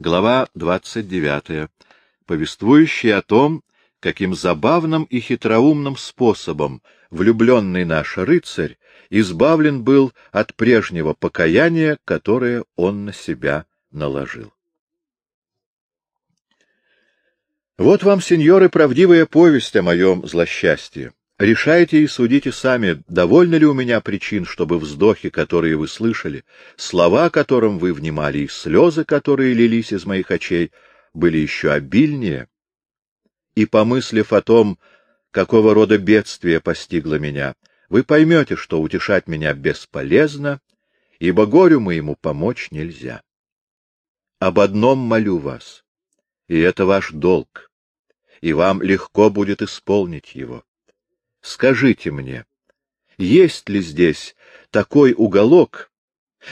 Глава 29, повествующая о том, каким забавным и хитроумным способом влюбленный наш рыцарь избавлен был от прежнего покаяния, которое он на себя наложил. Вот вам, сеньоры, правдивая повесть о моем злосчастье. Решайте и судите сами, довольно ли у меня причин, чтобы вздохи, которые вы слышали, слова, которым вы внимали, и слезы, которые лились из моих очей, были еще обильнее. И, помыслив о том, какого рода бедствие постигло меня, вы поймете, что утешать меня бесполезно, ибо горю моему помочь нельзя. Об одном молю вас, и это ваш долг, и вам легко будет исполнить его скажите мне, есть ли здесь такой уголок,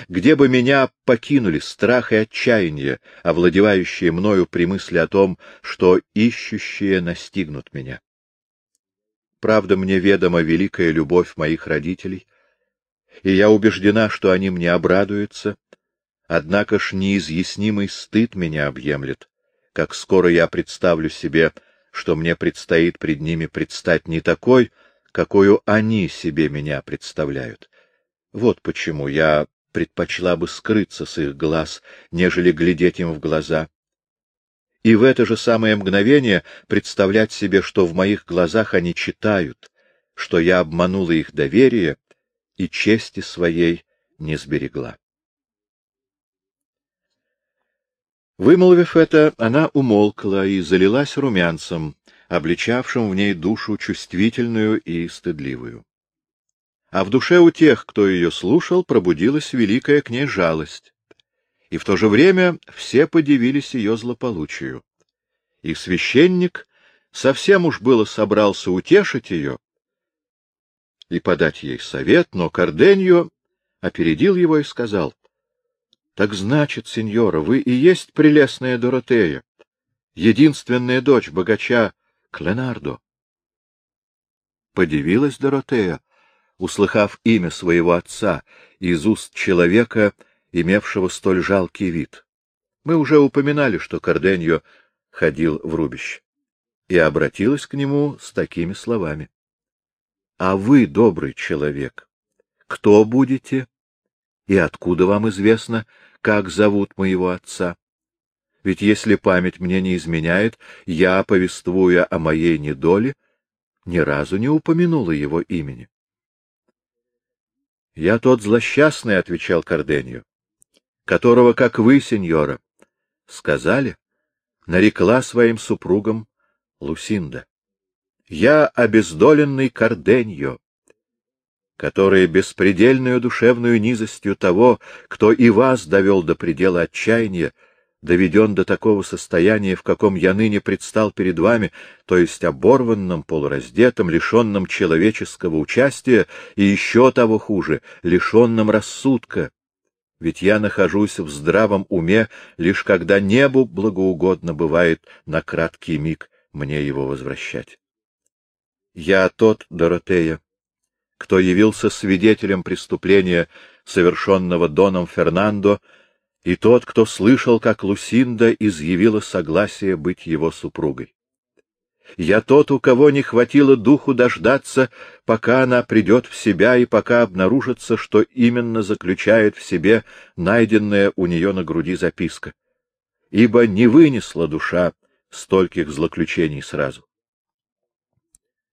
где бы меня покинули страх и отчаяние, овладевающие мною при мысли о том, что ищущие настигнут меня? Правда, мне ведома великая любовь моих родителей, и я убеждена, что они мне обрадуются, однако ж неизъяснимый стыд меня объемлет, как скоро я представлю себе, что мне предстоит пред ними предстать не такой, какую они себе меня представляют. Вот почему я предпочла бы скрыться с их глаз, нежели глядеть им в глаза. И в это же самое мгновение представлять себе, что в моих глазах они читают, что я обманула их доверие и чести своей не сберегла. Вымолвив это, она умолкла и залилась румянцем, обличавшим в ней душу чувствительную и стыдливую. А в душе у тех, кто ее слушал, пробудилась великая к ней жалость. И в то же время все подивились ее злополучию. И священник совсем уж было собрался утешить ее и подать ей совет, но Карденьо опередил его и сказал, — Так значит, сеньора, вы и есть прелестная Доротея, единственная дочь богача Кленардо. Подивилась Доротея, услыхав имя своего отца из уст человека, имевшего столь жалкий вид. Мы уже упоминали, что Карденьо ходил в рубище, и обратилась к нему с такими словами. — А вы, добрый человек, кто будете и откуда вам известно, как зовут моего отца? Ведь если память мне не изменяет, я, повествуя о моей недоле, ни разу не упомянула его имени. — Я тот злосчастный, — отвечал Карденью, — которого, как вы, сеньора, сказали, нарекла своим супругом Лусинда. Я обездоленный Карденьо, который беспредельную душевную низостью того, кто и вас довел до предела отчаяния, доведен до такого состояния, в каком я ныне предстал перед вами, то есть оборванным, полураздетым, лишенным человеческого участия и еще того хуже, лишенным рассудка. Ведь я нахожусь в здравом уме, лишь когда небу благоугодно бывает на краткий миг мне его возвращать. Я тот, Доротея, кто явился свидетелем преступления, совершенного Доном Фернандо, и тот, кто слышал, как Лусинда изъявила согласие быть его супругой. Я тот, у кого не хватило духу дождаться, пока она придет в себя и пока обнаружится, что именно заключает в себе найденная у нее на груди записка. Ибо не вынесла душа стольких злоключений сразу.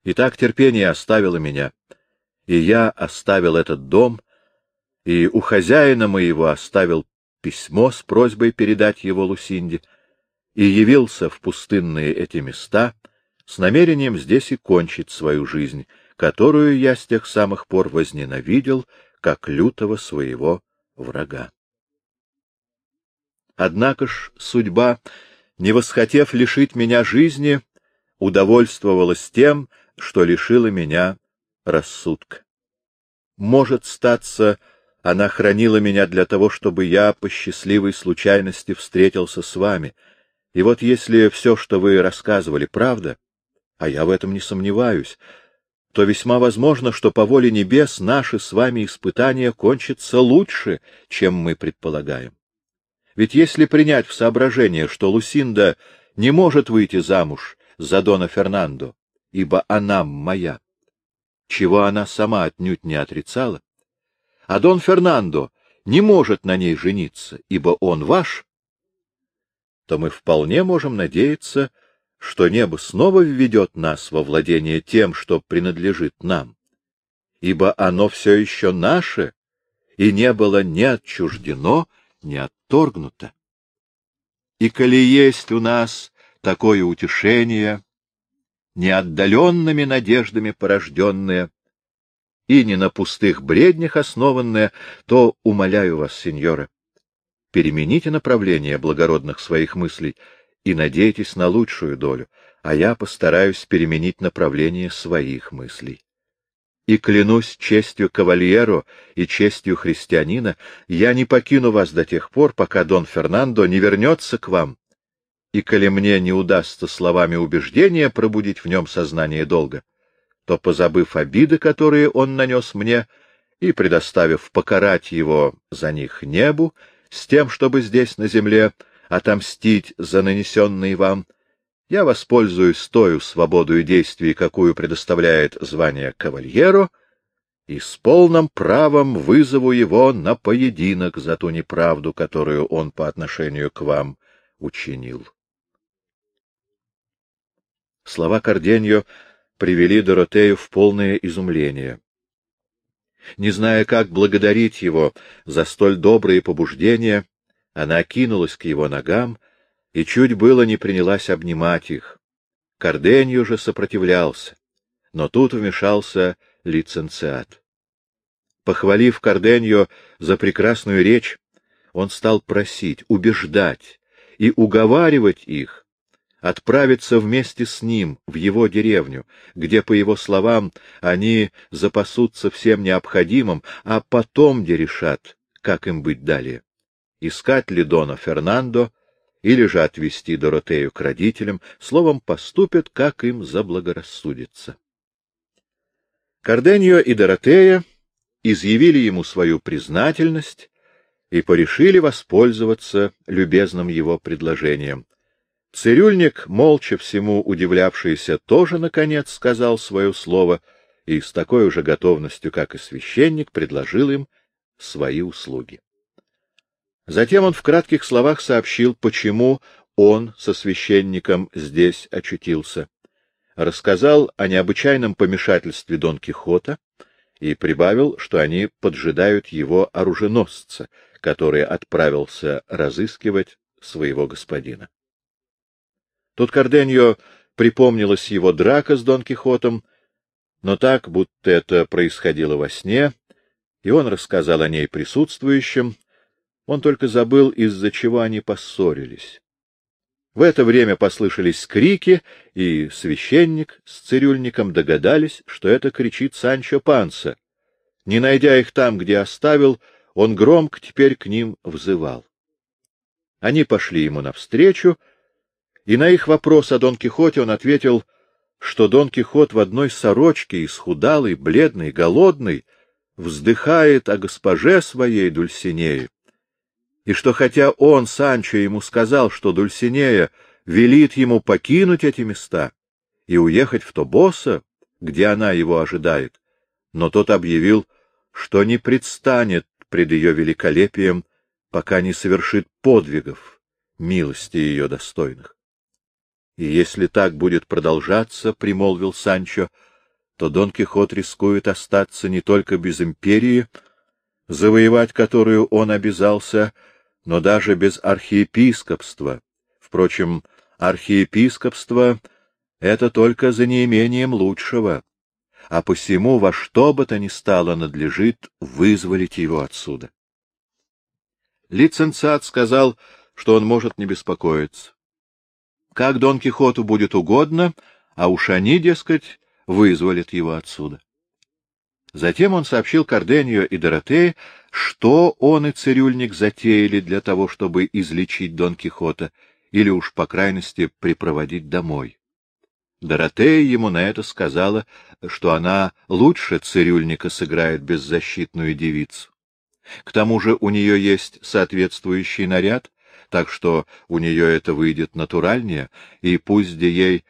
Итак, терпение оставило меня, и я оставил этот дом, и у хозяина моего оставил письмо с просьбой передать его Лусинде и явился в пустынные эти места с намерением здесь и кончить свою жизнь, которую я с тех самых пор возненавидел, как лютого своего врага. Однако ж судьба, не восхотев лишить меня жизни, удовольствовалась тем, что лишила меня рассудка. Может статься, она хранила меня для того, чтобы я по счастливой случайности встретился с вами. И вот если все, что вы рассказывали, правда, а я в этом не сомневаюсь, то весьма возможно, что по воле небес наши с вами испытания кончатся лучше, чем мы предполагаем. Ведь если принять в соображение, что Лусинда не может выйти замуж за Дона Фернандо, ибо она моя, чего она сама отнюдь не отрицала, а Дон Фернандо не может на ней жениться, ибо он ваш, то мы вполне можем надеяться, что небо снова введет нас во владение тем, что принадлежит нам, ибо оно все еще наше и не было ни отчуждено, ни отторгнуто. И коли есть у нас такое утешение, неотдаленными надеждами порожденное и не на пустых бреднях основанное, то, умоляю вас, сеньора, перемените направление благородных своих мыслей и надейтесь на лучшую долю, а я постараюсь переменить направление своих мыслей. И клянусь честью кавальеро и честью христианина, я не покину вас до тех пор, пока Дон Фернандо не вернется к вам. И коли мне не удастся словами убеждения пробудить в нем сознание долга, то, позабыв обиды, которые он нанес мне, и предоставив покарать его за них небу, с тем, чтобы здесь, на земле, отомстить за нанесенный вам, я воспользуюсь тою свободою действий, какую предоставляет звание кавальеро, и с полным правом вызову его на поединок за ту неправду, которую он по отношению к вам учинил. Слова Корденьо привели Доротею в полное изумление. Не зная, как благодарить его за столь добрые побуждения, она кинулась к его ногам и чуть было не принялась обнимать их. Корденью же сопротивлялся, но тут вмешался лиценциат. Похвалив Корденью за прекрасную речь, он стал просить, убеждать и уговаривать их, отправиться вместе с ним в его деревню, где, по его словам, они запасутся всем необходимым, а потом где решат, как им быть далее. Искать ли Дона Фернандо или же отвезти Доротею к родителям, словом, поступят, как им заблагорассудится. Карденьо и Доротея изъявили ему свою признательность и порешили воспользоваться любезным его предложением, Цирюльник, молча всему удивлявшийся, тоже, наконец, сказал свое слово и с такой же готовностью, как и священник, предложил им свои услуги. Затем он в кратких словах сообщил, почему он со священником здесь очутился. Рассказал о необычайном помешательстве Дон Кихота и прибавил, что они поджидают его оруженосца, который отправился разыскивать своего господина. Тут Карденьо припомнилась его драка с Дон Кихотом, но так, будто это происходило во сне, и он рассказал о ней присутствующим, он только забыл, из-за чего они поссорились. В это время послышались крики, и священник с цирюльником догадались, что это кричит Санчо Панса. Не найдя их там, где оставил, он громко теперь к ним взывал. Они пошли ему навстречу, и на их вопрос о Дон Кихоте он ответил, что Дон Кихот в одной сорочке, исхудалый, бледный, голодный, вздыхает о госпоже своей Дульсинее, и что хотя он, Санчо, ему сказал, что Дульсинея велит ему покинуть эти места и уехать в Тобоса, где она его ожидает, но тот объявил, что не предстанет пред ее великолепием, пока не совершит подвигов, милости ее достойных. И если так будет продолжаться, — примолвил Санчо, — то Дон Кихот рискует остаться не только без империи, завоевать которую он обязался, но даже без архиепископства. Впрочем, архиепископство — это только за неимением лучшего, а посему во что бы то ни стало надлежит вызволить его отсюда. Лиценциат сказал, что он может не беспокоиться как Дон Кихоту будет угодно, а уж они, дескать, вызволят его отсюда. Затем он сообщил Карденью и Доротее, что он и цирюльник затеяли для того, чтобы излечить Дон Кихота, или уж, по крайности, припроводить домой. Доротея ему на это сказала, что она лучше цирюльника сыграет беззащитную девицу. К тому же у нее есть соответствующий наряд, так что у нее это выйдет натуральнее, и пусть ей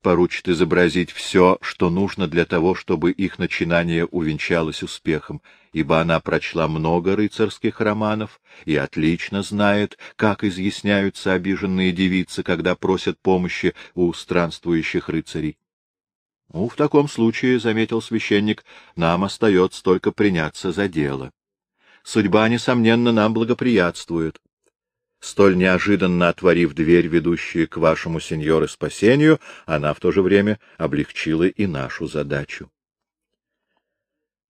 поручит изобразить все, что нужно для того, чтобы их начинание увенчалось успехом, ибо она прочла много рыцарских романов и отлично знает, как изъясняются обиженные девицы, когда просят помощи у странствующих рыцарей. — Ну, в таком случае, — заметил священник, — нам остается только приняться за дело. Судьба, несомненно, нам благоприятствует столь неожиданно отворив дверь, ведущую к вашему сеньору спасению, она в то же время облегчила и нашу задачу.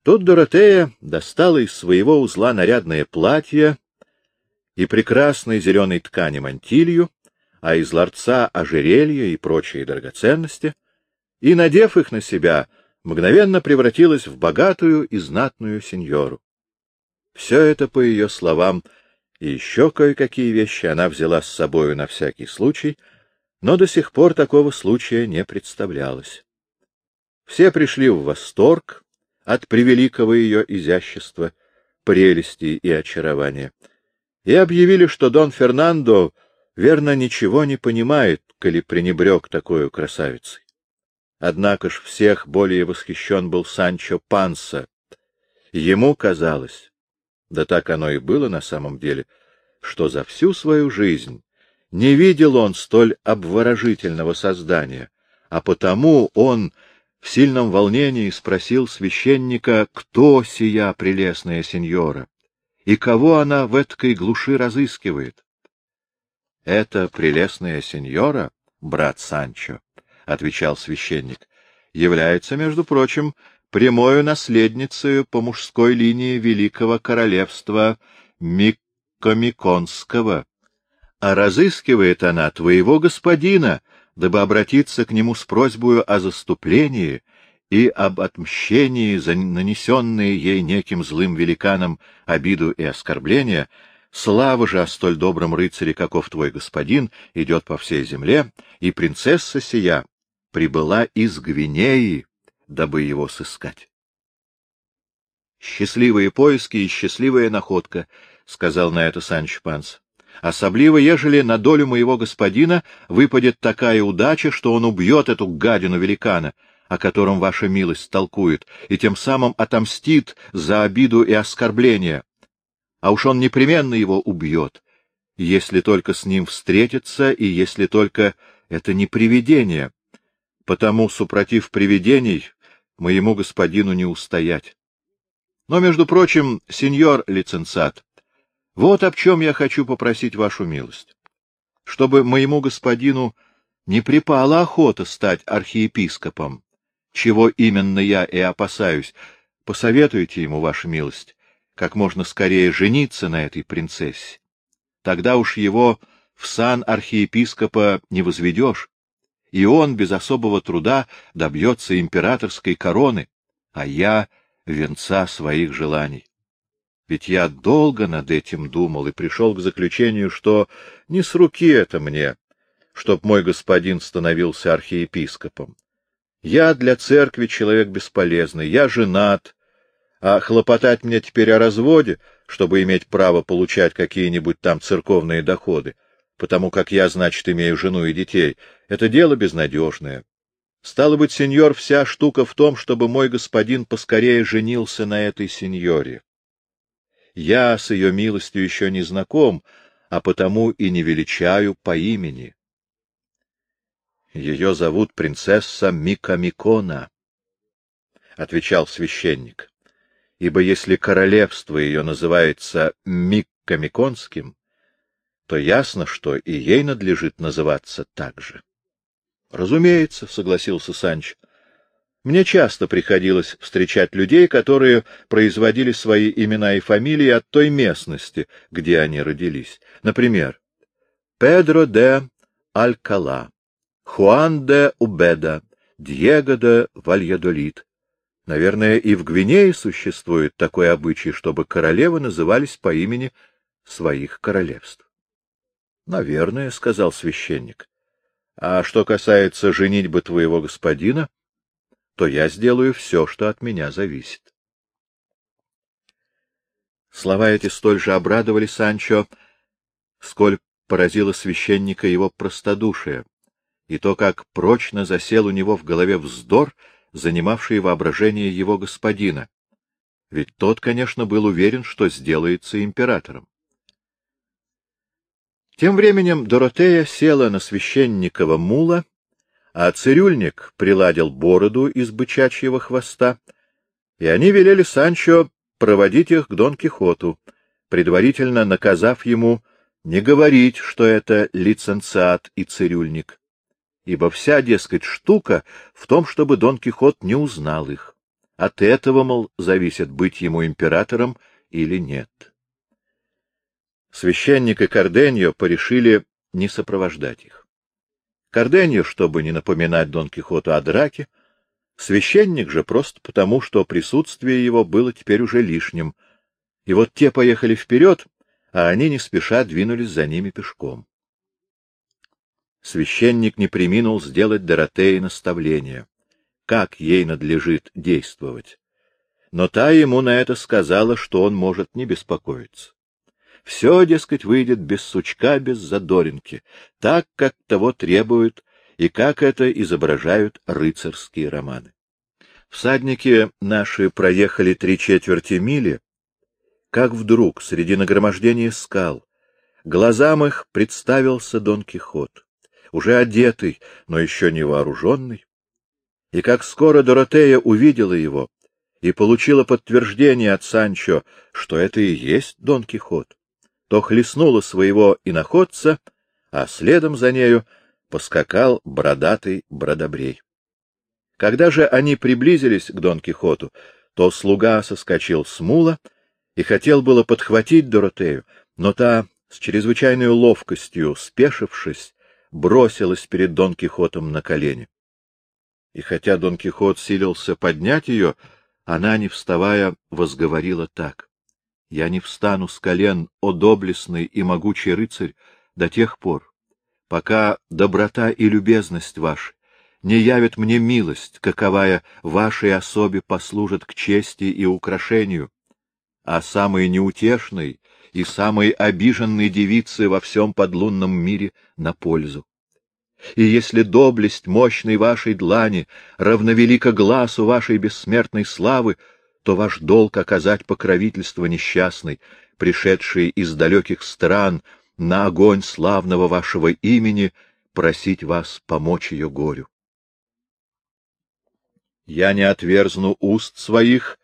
Тут Доротея достала из своего узла нарядное платье и прекрасной зеленой ткани мантилью, а из ларца ожерелье и прочие драгоценности, и, надев их на себя, мгновенно превратилась в богатую и знатную сеньору. Все это, по ее словам, — и еще кое-какие вещи она взяла с собою на всякий случай, но до сих пор такого случая не представлялось. Все пришли в восторг от превеликого ее изящества, прелести и очарования, и объявили, что Дон Фернандо верно ничего не понимает, коли пренебрег такой красавицей. Однако ж всех более восхищен был Санчо Панса. Ему казалось, да так оно и было на самом деле, что за всю свою жизнь не видел он столь обворожительного создания, а потому он в сильном волнении спросил священника, кто сия прелестная сеньора и кого она в этой глуши разыскивает. — Это прелестная сеньора, брат Санчо, — отвечал священник, — является, между прочим, прямою наследницей по мужской линии Великого Королевства Миккомиконского, а разыскивает она твоего господина, дабы обратиться к нему с просьбой о заступлении и об отмщении за нанесенные ей неким злым великаном обиду и оскорбления, слава же о столь добром рыцаре, каков твой господин, идет по всей земле, и принцесса сия прибыла из Гвинеи, дабы его сыскать. — Счастливые поиски и счастливая находка, — сказал на это Санч Панс. — Особливо, ежели на долю моего господина выпадет такая удача, что он убьет эту гадину великана, о котором ваша милость толкует, и тем самым отомстит за обиду и оскорбление. А уж он непременно его убьет, если только с ним встретится и если только это не привидение. Потому, супротив привидений, моему господину не устоять. Но, между прочим, сеньор лицензат, вот об чем я хочу попросить вашу милость. Чтобы моему господину не припала охота стать архиепископом, чего именно я и опасаюсь, посоветуйте ему, ваша милость, как можно скорее жениться на этой принцессе. Тогда уж его в сан архиепископа не возведешь, и он без особого труда добьется императорской короны, а я — венца своих желаний. Ведь я долго над этим думал и пришел к заключению, что не с руки это мне, чтоб мой господин становился архиепископом. Я для церкви человек бесполезный, я женат, а хлопотать мне теперь о разводе, чтобы иметь право получать какие-нибудь там церковные доходы, потому как я, значит, имею жену и детей. Это дело безнадежное. Стало быть, сеньор, вся штука в том, чтобы мой господин поскорее женился на этой сеньоре. Я с ее милостью еще не знаком, а потому и не величаю по имени. Ее зовут принцесса Микамикона, — отвечал священник, — ибо если королевство ее называется Миккамиконским, то ясно, что и ей надлежит называться так же. — Разумеется, — согласился Санч. — Мне часто приходилось встречать людей, которые производили свои имена и фамилии от той местности, где они родились. Например, Педро де Алькала, Хуан де Убеда, Диего де Вальядолит. Наверное, и в Гвинее существует такой обычай, чтобы королевы назывались по имени своих королевств. — Наверное, — сказал священник. — А что касается женитьбы твоего господина, то я сделаю все, что от меня зависит. Слова эти столь же обрадовали Санчо, сколь поразило священника его простодушие и то, как прочно засел у него в голове вздор, занимавший воображение его господина. Ведь тот, конечно, был уверен, что сделается императором. Тем временем Доротея села на священникова мула, а цирюльник приладил бороду из бычачьего хвоста, и они велели Санчо проводить их к Дон Кихоту, предварительно наказав ему не говорить, что это лиценциат и цирюльник, ибо вся, дескать, штука в том, чтобы Дон Кихот не узнал их. От этого, мол, зависит, быть ему императором или нет. Священник и Карденьо порешили не сопровождать их. Карденьо, чтобы не напоминать Дон Кихоту о драке, священник же просто потому, что присутствие его было теперь уже лишним, и вот те поехали вперед, а они не спеша двинулись за ними пешком. Священник не приминул сделать Доротее наставление, как ей надлежит действовать. Но та ему на это сказала, что он может не беспокоиться. Все, дескать, выйдет без сучка, без задоринки, так, как того требуют и как это изображают рыцарские романы. Всадники наши проехали три четверти мили, как вдруг среди нагромождения скал глазам их представился Дон Кихот, уже одетый, но еще не вооруженный. И как скоро Доротея увидела его и получила подтверждение от Санчо, что это и есть Дон Кихот, то хлестнула своего иноходца, а следом за нею поскакал бородатый бродобрей. Когда же они приблизились к Дон Кихоту, то слуга соскочил с мула и хотел было подхватить Доротею, но та, с чрезвычайной ловкостью, спешившись, бросилась перед Дон Кихотом на колени. И хотя Дон Кихот силился поднять ее, она, не вставая, возговорила так. Я не встану с колен, о доблестный и могучий рыцарь, до тех пор, пока доброта и любезность ваши не явят мне милость, каковая вашей особе послужит к чести и украшению, а самой неутешной и самой обиженной девице во всем подлунном мире на пользу. И если доблесть мощной вашей длани равновелика глазу вашей бессмертной славы, то ваш долг оказать покровительство несчастной, пришедшей из далеких стран, на огонь славного вашего имени, просить вас помочь ее горю. — Я не отверзну уст своих,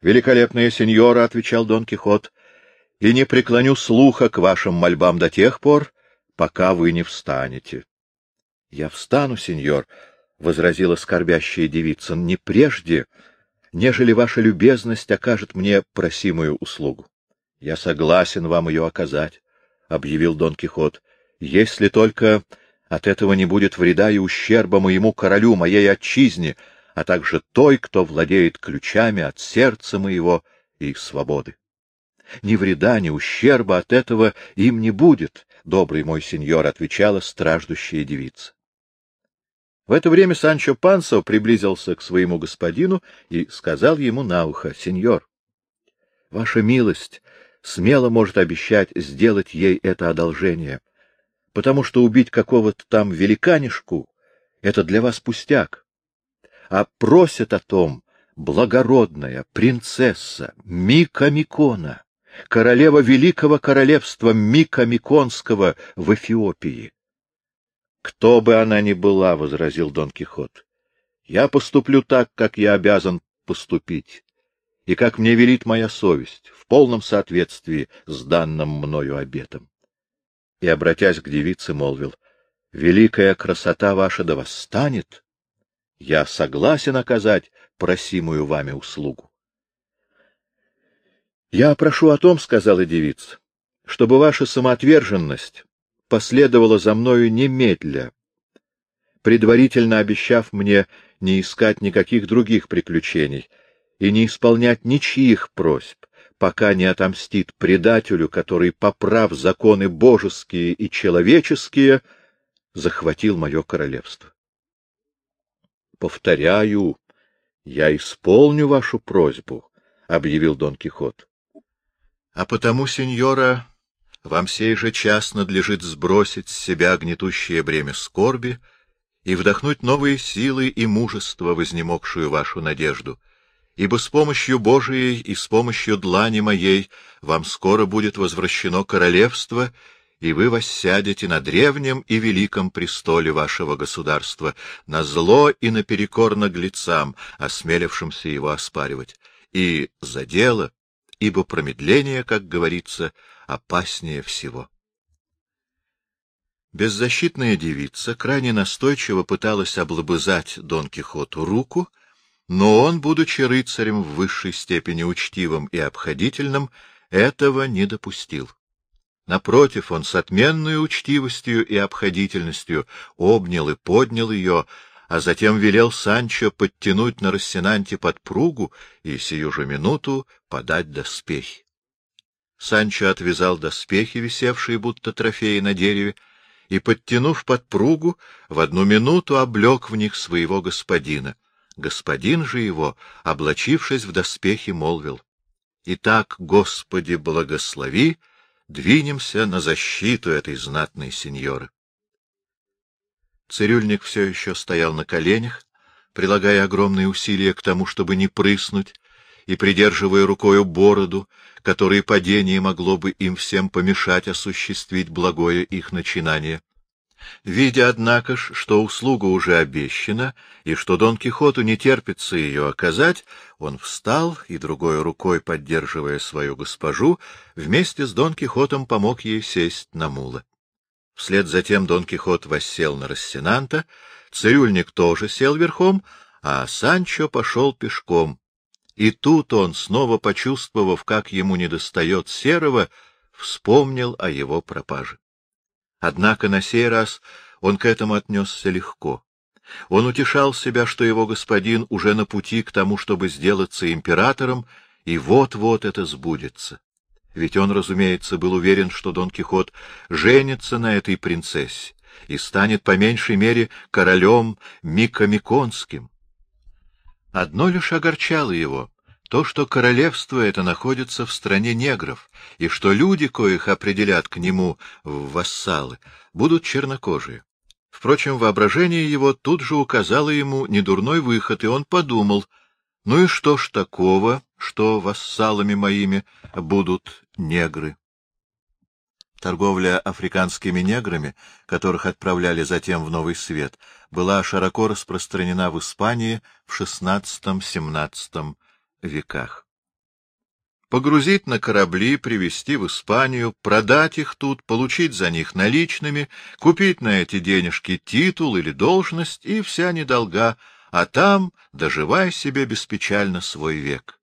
великолепная сеньора, — отвечал Дон Кихот, — и не преклоню слуха к вашим мольбам до тех пор, пока вы не встанете. — Я встану, сеньор, — возразила скорбящая девица, — не прежде, — нежели ваша любезность окажет мне просимую услугу. — Я согласен вам ее оказать, — объявил Дон Кихот, — если только от этого не будет вреда и ущерба моему королю, моей отчизне, а также той, кто владеет ключами от сердца моего и свободы. Ни вреда, ни ущерба от этого им не будет, — добрый мой сеньор, — отвечала страждущая девица. В это время Санчо Пансо приблизился к своему господину и сказал ему на ухо, — Сеньор, ваша милость смело может обещать сделать ей это одолжение, потому что убить какого-то там великанишку — это для вас пустяк, а просит о том благородная принцесса Мика Микона, королева великого королевства Мика Миконского в Эфиопии. Кто бы она ни была, — возразил Дон Кихот, — я поступлю так, как я обязан поступить, и как мне велит моя совесть, в полном соответствии с данным мною обетом. И, обратясь к девице, молвил, — Великая красота ваша да восстанет. Я согласен оказать просимую вами услугу. — Я прошу о том, — сказала девица, — чтобы ваша самоотверженность последовала за мною немедля, предварительно обещав мне не искать никаких других приключений и не исполнять ничьих просьб, пока не отомстит предателю, который, поправ законы божеские и человеческие, захватил мое королевство. — Повторяю, я исполню вашу просьбу, — объявил Дон Кихот. — А потому, сеньора, Вам сей же час надлежит сбросить с себя гнетущее бремя скорби и вдохнуть новые силы и мужество, вознемогшую вашу надежду, ибо с помощью Божией и с помощью длани моей вам скоро будет возвращено королевство, и вы воссядете на древнем и великом престоле вашего государства, на зло и наперекор наглецам, осмелившимся его оспаривать, и за дело, ибо промедление, как говорится, опаснее всего. Беззащитная девица крайне настойчиво пыталась облобызать Дон Кихоту руку, но он, будучи рыцарем в высшей степени учтивым и обходительным, этого не допустил. Напротив, он с отменной учтивостью и обходительностью обнял и поднял ее, а затем велел Санчо подтянуть на Рассенанте подпругу и сию же минуту подать доспехи. Санчо отвязал доспехи, висевшие будто трофеи на дереве, и, подтянув подпругу, в одну минуту облег в них своего господина. Господин же его, облачившись в доспехи, молвил, «Итак, Господи, благослови, двинемся на защиту этой знатной сеньоры». Цирюльник все еще стоял на коленях, прилагая огромные усилия к тому, чтобы не прыснуть, и придерживая рукою бороду, которое падение могло бы им всем помешать осуществить благое их начинание. Видя, однако ж, что услуга уже обещана, и что Дон Кихоту не терпится ее оказать, он встал и, другой рукой поддерживая свою госпожу, вместе с Дон Кихотом помог ей сесть на мула. Вслед за тем Дон Кихот воссел на Рассенанта, цирюльник тоже сел верхом, а Санчо пошел пешком, и тут он, снова почувствовав, как ему недостает серого, вспомнил о его пропаже. Однако на сей раз он к этому отнесся легко. Он утешал себя, что его господин уже на пути к тому, чтобы сделаться императором, и вот-вот это сбудется. Ведь он, разумеется, был уверен, что Дон Кихот женится на этой принцессе и станет по меньшей мере королем Микомиконским. Одно лишь огорчало его — то, что королевство это находится в стране негров, и что люди, коих определят к нему в вассалы, будут чернокожие. Впрочем, воображение его тут же указало ему недурной выход, и он подумал, ну и что ж такого, что вассалами моими будут негры? Торговля африканскими неграми, которых отправляли затем в Новый Свет, была широко распространена в Испании в XVI-XVII веках. Погрузить на корабли, привезти в Испанию, продать их тут, получить за них наличными, купить на эти денежки титул или должность и вся недолга, а там доживай себе беспечально свой век.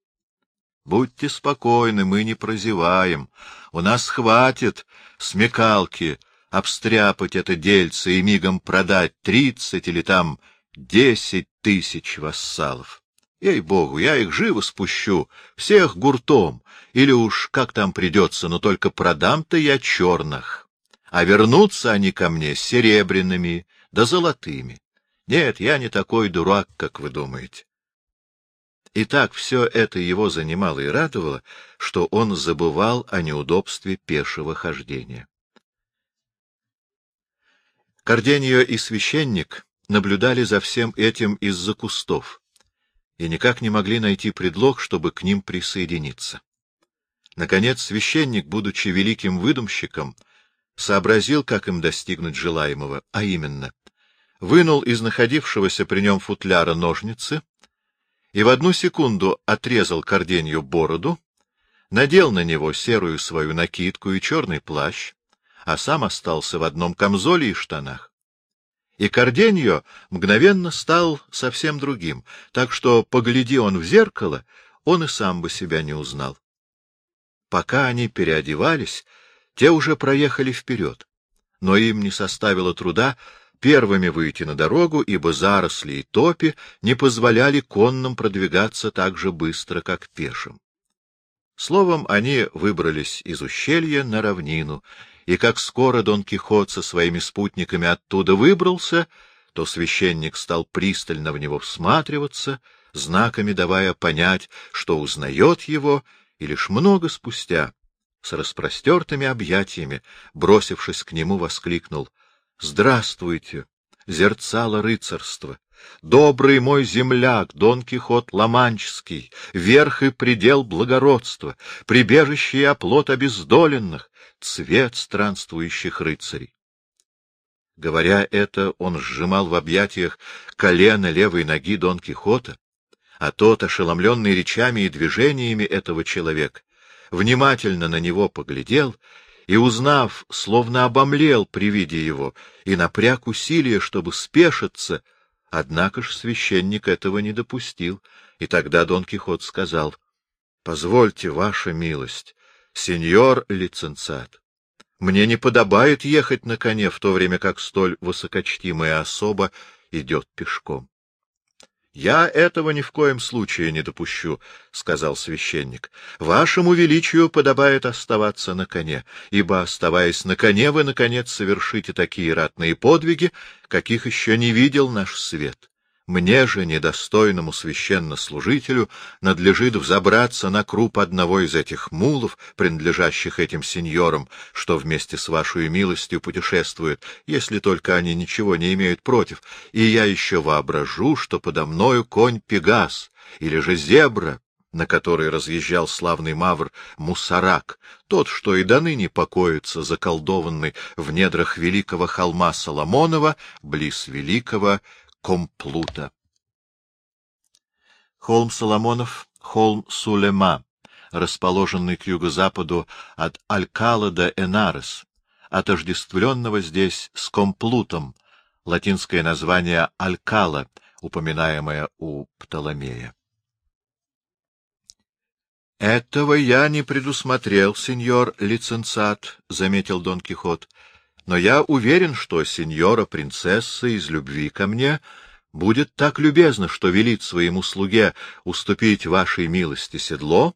Будьте спокойны, мы не прозеваем. У нас хватит смекалки обстряпать это дельце и мигом продать тридцать или там десять тысяч вассалов. Ей-богу, я их живо спущу, всех гуртом, или уж как там придется, но только продам-то я черных, а вернутся они ко мне серебряными да золотыми. Нет, я не такой дурак, как вы думаете. И так все это его занимало и радовало, что он забывал о неудобстве пешего хождения. Корденьо и священник наблюдали за всем этим из-за кустов и никак не могли найти предлог, чтобы к ним присоединиться. Наконец, священник, будучи великим выдумщиком, сообразил, как им достигнуть желаемого, а именно, вынул из находившегося при нем футляра ножницы и в одну секунду отрезал Корденью бороду, надел на него серую свою накидку и черный плащ, а сам остался в одном камзоле и штанах. И Корденьо мгновенно стал совсем другим, так что, погляди он в зеркало, он и сам бы себя не узнал. Пока они переодевались, те уже проехали вперед, но им не составило труда первыми выйти на дорогу, ибо заросли и топи не позволяли конным продвигаться так же быстро, как пешим. Словом, они выбрались из ущелья на равнину, и как скоро Дон Кихот со своими спутниками оттуда выбрался, то священник стал пристально в него всматриваться, знаками давая понять, что узнает его, и лишь много спустя, с распростертыми объятиями, бросившись к нему, воскликнул «Здравствуйте, зерцало рыцарства! Добрый мой земляк, Дон Кихот Ламанческий, верх и предел благородства, прибежище и оплот обездоленных, цвет странствующих рыцарей!» Говоря это, он сжимал в объятиях колено левой ноги Дон Кихота, а тот, ошеломленный речами и движениями этого человека, внимательно на него поглядел и, узнав, словно обомлел при виде его и напряг усилия, чтобы спешиться, однако ж священник этого не допустил, и тогда Дон Кихот сказал, — Позвольте, ваша милость, сеньор лицензат, мне не подобает ехать на коне, в то время как столь высокочтимая особа идет пешком. — Я этого ни в коем случае не допущу, — сказал священник. — Вашему величию подобает оставаться на коне, ибо, оставаясь на коне, вы, наконец, совершите такие ратные подвиги, каких еще не видел наш свет. Мне же, недостойному священнослужителю, надлежит взобраться на круп одного из этих мулов, принадлежащих этим сеньорам, что вместе с вашей милостью путешествуют, если только они ничего не имеют против, и я еще воображу, что подо мною конь Пегас или же зебра, на которой разъезжал славный мавр Мусарак, тот, что и до ныне покоится, заколдованный в недрах великого холма Соломонова, близ великого Комплута. Холм Соломонов, холм Сулема, расположенный к юго-западу от Алькала до Энарес, отождествленного здесь с Комплутом, латинское название Алькала, упоминаемое у Птоломея. — Этого я не предусмотрел, сеньор лицензат, — заметил Дон Кихот но я уверен, что сеньора-принцесса из любви ко мне будет так любезна, что велит своему слуге уступить вашей милости седло,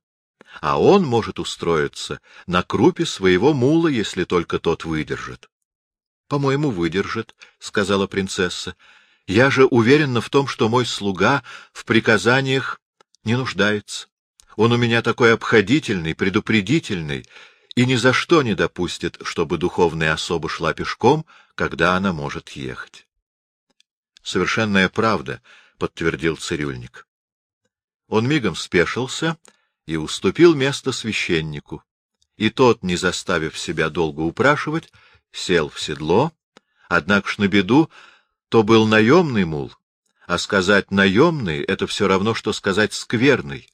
а он может устроиться на крупе своего мула, если только тот выдержит. — По-моему, выдержит, — сказала принцесса. — Я же уверена в том, что мой слуга в приказаниях не нуждается. Он у меня такой обходительный, предупредительный, и ни за что не допустит, чтобы духовная особа шла пешком, когда она может ехать. — Совершенная правда, — подтвердил цирюльник. Он мигом спешился и уступил место священнику, и тот, не заставив себя долго упрашивать, сел в седло, однако ж на беду то был наемный мул, а сказать «наемный» — это все равно, что сказать «скверный»,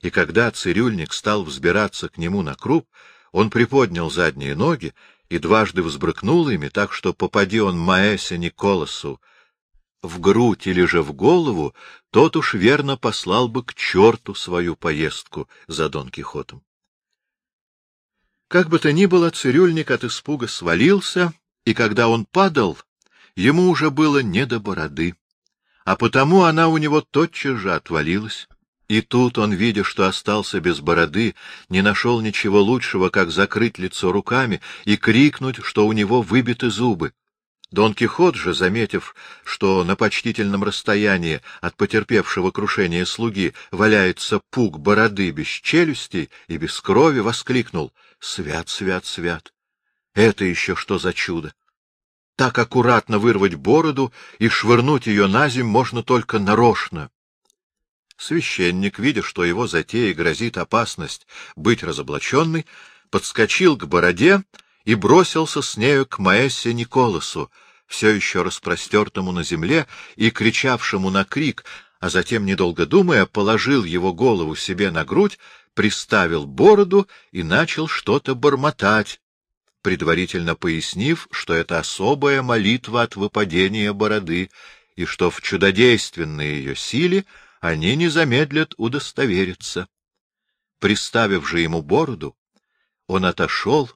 и когда цирюльник стал взбираться к нему на круп, он приподнял задние ноги и дважды взбрыкнул ими, так что, попади он Маэсе Николасу в грудь или же в голову, тот уж верно послал бы к черту свою поездку за Дон Кихотом. Как бы то ни было, цирюльник от испуга свалился, и когда он падал, ему уже было не до бороды, а потому она у него тотчас же отвалилась. И тут он, видя, что остался без бороды, не нашел ничего лучшего, как закрыть лицо руками и крикнуть, что у него выбиты зубы. Дон Кихот же, заметив, что на почтительном расстоянии от потерпевшего крушения слуги валяется пук бороды без челюстей и без крови, воскликнул «Свят, свят, свят! Это еще что за чудо! Так аккуратно вырвать бороду и швырнуть ее на земь можно только нарочно!» Священник, видя, что его затее грозит опасность быть разоблаченной, подскочил к бороде и бросился с нею к Маэссе Николасу, все еще распростертому на земле и кричавшему на крик, а затем, недолго думая, положил его голову себе на грудь, приставил бороду и начал что-то бормотать, предварительно пояснив, что это особая молитва от выпадения бороды, и что в чудодейственной ее силе — они не замедлят удостовериться. Приставив же ему бороду, он отошел,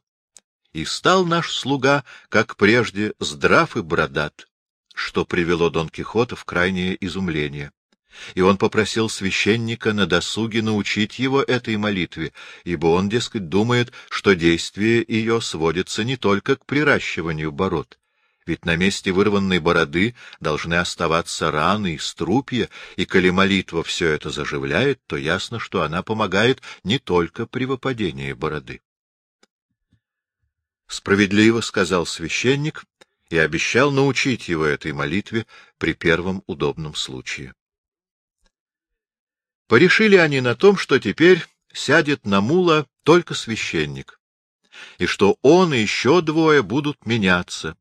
и стал наш слуга, как прежде, здрав и бродат, что привело Дон Кихота в крайнее изумление. И он попросил священника на досуге научить его этой молитве, ибо он, дескать, думает, что действие ее сводится не только к приращиванию бород, ведь на месте вырванной бороды должны оставаться раны и струпья, и коли молитва все это заживляет, то ясно, что она помогает не только при выпадении бороды. — Справедливо, — сказал священник и обещал научить его этой молитве при первом удобном случае. Порешили они на том, что теперь сядет на мула только священник, и что он и еще двое будут меняться,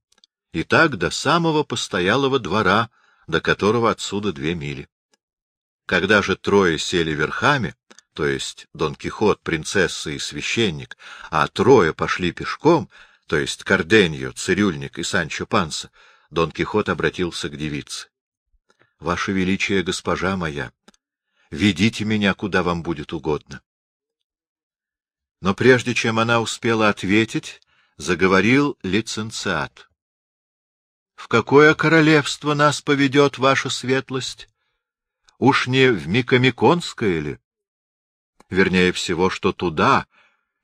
и так до самого постоялого двора, до которого отсюда две мили. Когда же трое сели верхами, то есть Дон Кихот, принцесса и священник, а трое пошли пешком, то есть Карденьо, цирюльник и Санчо Панса, Дон Кихот обратился к девице. — Ваше Величие, госпожа моя, ведите меня, куда вам будет угодно. Но прежде чем она успела ответить, заговорил лиценциат. — В какое королевство нас поведет ваша светлость? Уж не в Микомиконское ли? Вернее всего, что туда,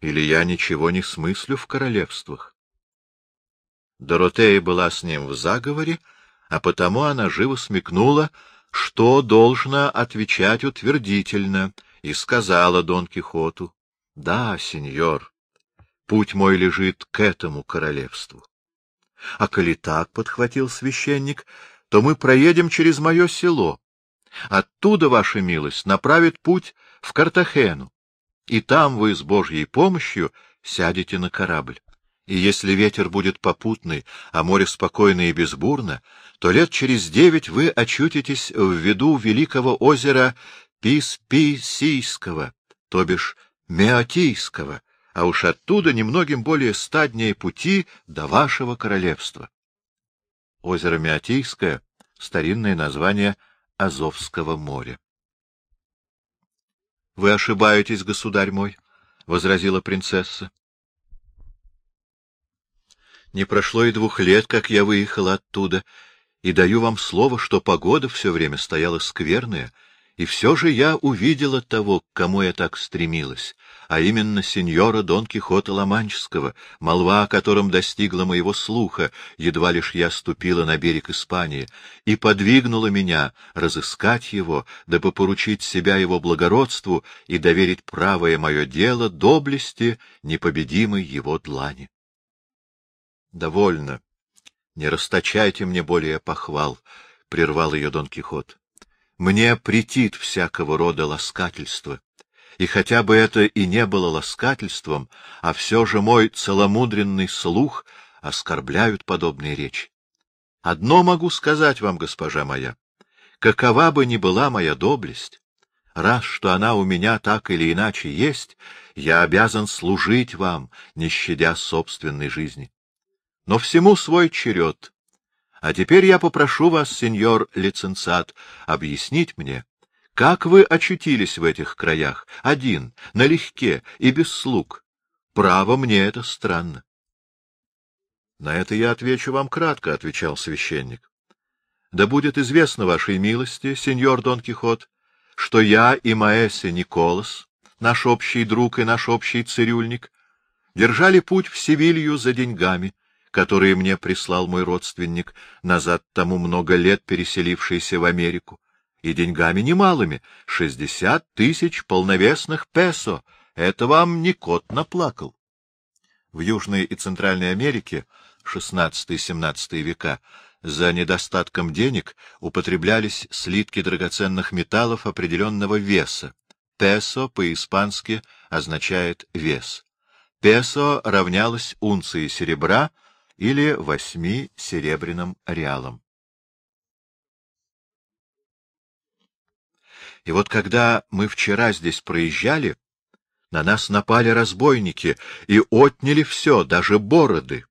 или я ничего не смыслю в королевствах. Доротея была с ним в заговоре, а потому она живо смекнула, что должна отвечать утвердительно, и сказала Дон Кихоту, — Да, сеньор, путь мой лежит к этому королевству. — А коли так, — подхватил священник, — то мы проедем через мое село. Оттуда, ваша милость, направит путь в Картахену, и там вы с Божьей помощью сядете на корабль. И если ветер будет попутный, а море спокойно и безбурно, то лет через девять вы очутитесь в виду великого озера Пис-Писийского, то бишь Меотийского, а уж оттуда немногим более ста дней пути до вашего королевства. Озеро Меотийское — старинное название Азовского моря. — Вы ошибаетесь, государь мой, — возразила принцесса. Не прошло и двух лет, как я выехала оттуда, и даю вам слово, что погода все время стояла скверная, и все же я увидела того, к кому я так стремилась, а именно сеньора Дон Кихота Ломанческого, молва о котором достигла моего слуха, едва лишь я ступила на берег Испании, и подвигнула меня разыскать его, дабы поручить себя его благородству и доверить правое мое дело доблести непобедимой его длани. — Довольно. Не расточайте мне более похвал, — прервал ее Дон Кихот. — Мне претит всякого рода ласкательство. И хотя бы это и не было ласкательством, а все же мой целомудренный слух оскорбляют подобные речи. Одно могу сказать вам, госпожа моя. Какова бы ни была моя доблесть, раз что она у меня так или иначе есть, я обязан служить вам, не щадя собственной жизни. Но всему свой черед. А теперь я попрошу вас, сеньор лицензат, объяснить мне, как вы очутились в этих краях, один, налегке и без слуг. Право, мне это странно. — На это я отвечу вам кратко, — отвечал священник. — Да будет известно вашей милости, сеньор Дон Кихот, что я и Маэсе Николас, наш общий друг и наш общий цирюльник, держали путь в Севилью за деньгами, которые мне прислал мой родственник, назад тому много лет переселившийся в Америку, и деньгами немалыми — шестьдесят тысяч полновесных песо. Это вам не кот наплакал. В Южной и Центральной Америке XVI-XVII века за недостатком денег употреблялись слитки драгоценных металлов определенного веса. Песо по-испански означает «вес». Песо равнялось унции серебра — или восьми серебряным реалам. И вот когда мы вчера здесь проезжали, на нас напали разбойники и отняли все, даже бороды.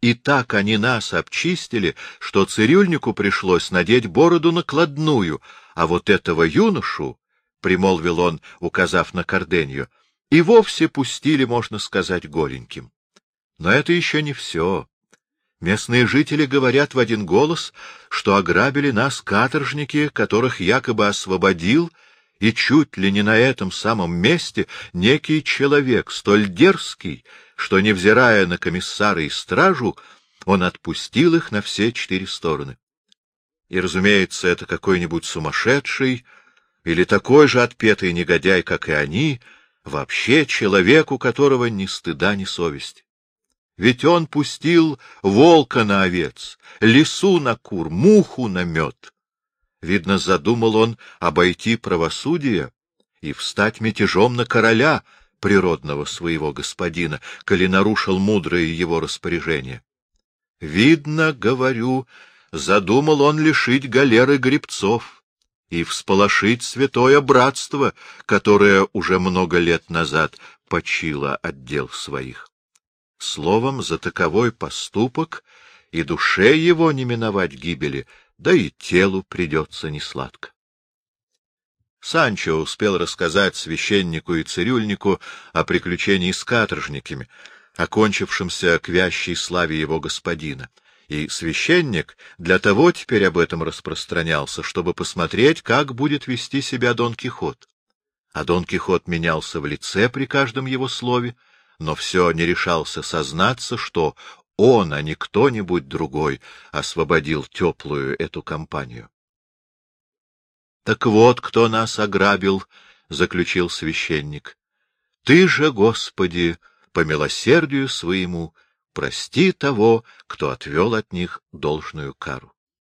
И так они нас обчистили, что цирюльнику пришлось надеть бороду накладную, а вот этого юношу, — примолвил он, указав на Корденью, — и вовсе пустили, можно сказать, голеньким. Но это еще не все. Местные жители говорят в один голос, что ограбили нас каторжники, которых якобы освободил, и чуть ли не на этом самом месте некий человек, столь дерзкий, что, невзирая на комиссара и стражу, он отпустил их на все четыре стороны. И, разумеется, это какой-нибудь сумасшедший или такой же отпетый негодяй, как и они, вообще человек, у которого ни стыда, ни совести. Ведь он пустил волка на овец, лису на кур, муху на мед. Видно, задумал он обойти правосудие и встать мятежом на короля, природного своего господина, коли нарушил мудрое его распоряжение. Видно, говорю, задумал он лишить галеры гребцов и всполошить святое братство, которое уже много лет назад почило от дел своих. Словом, за таковой поступок и душе его не миновать гибели, да и телу придется несладко. Санчо успел рассказать священнику и цирюльнику о приключении с каторжниками, окончившемся к вящей славе его господина. И священник для того теперь об этом распространялся, чтобы посмотреть, как будет вести себя Дон Кихот. А Дон Кихот менялся в лице при каждом его слове, но все не решался сознаться, что он, а не кто-нибудь другой, освободил теплую эту компанию. — Так вот, кто нас ограбил, — заключил священник. — Ты же, Господи, по милосердию своему, прости того, кто отвел от них должную кару.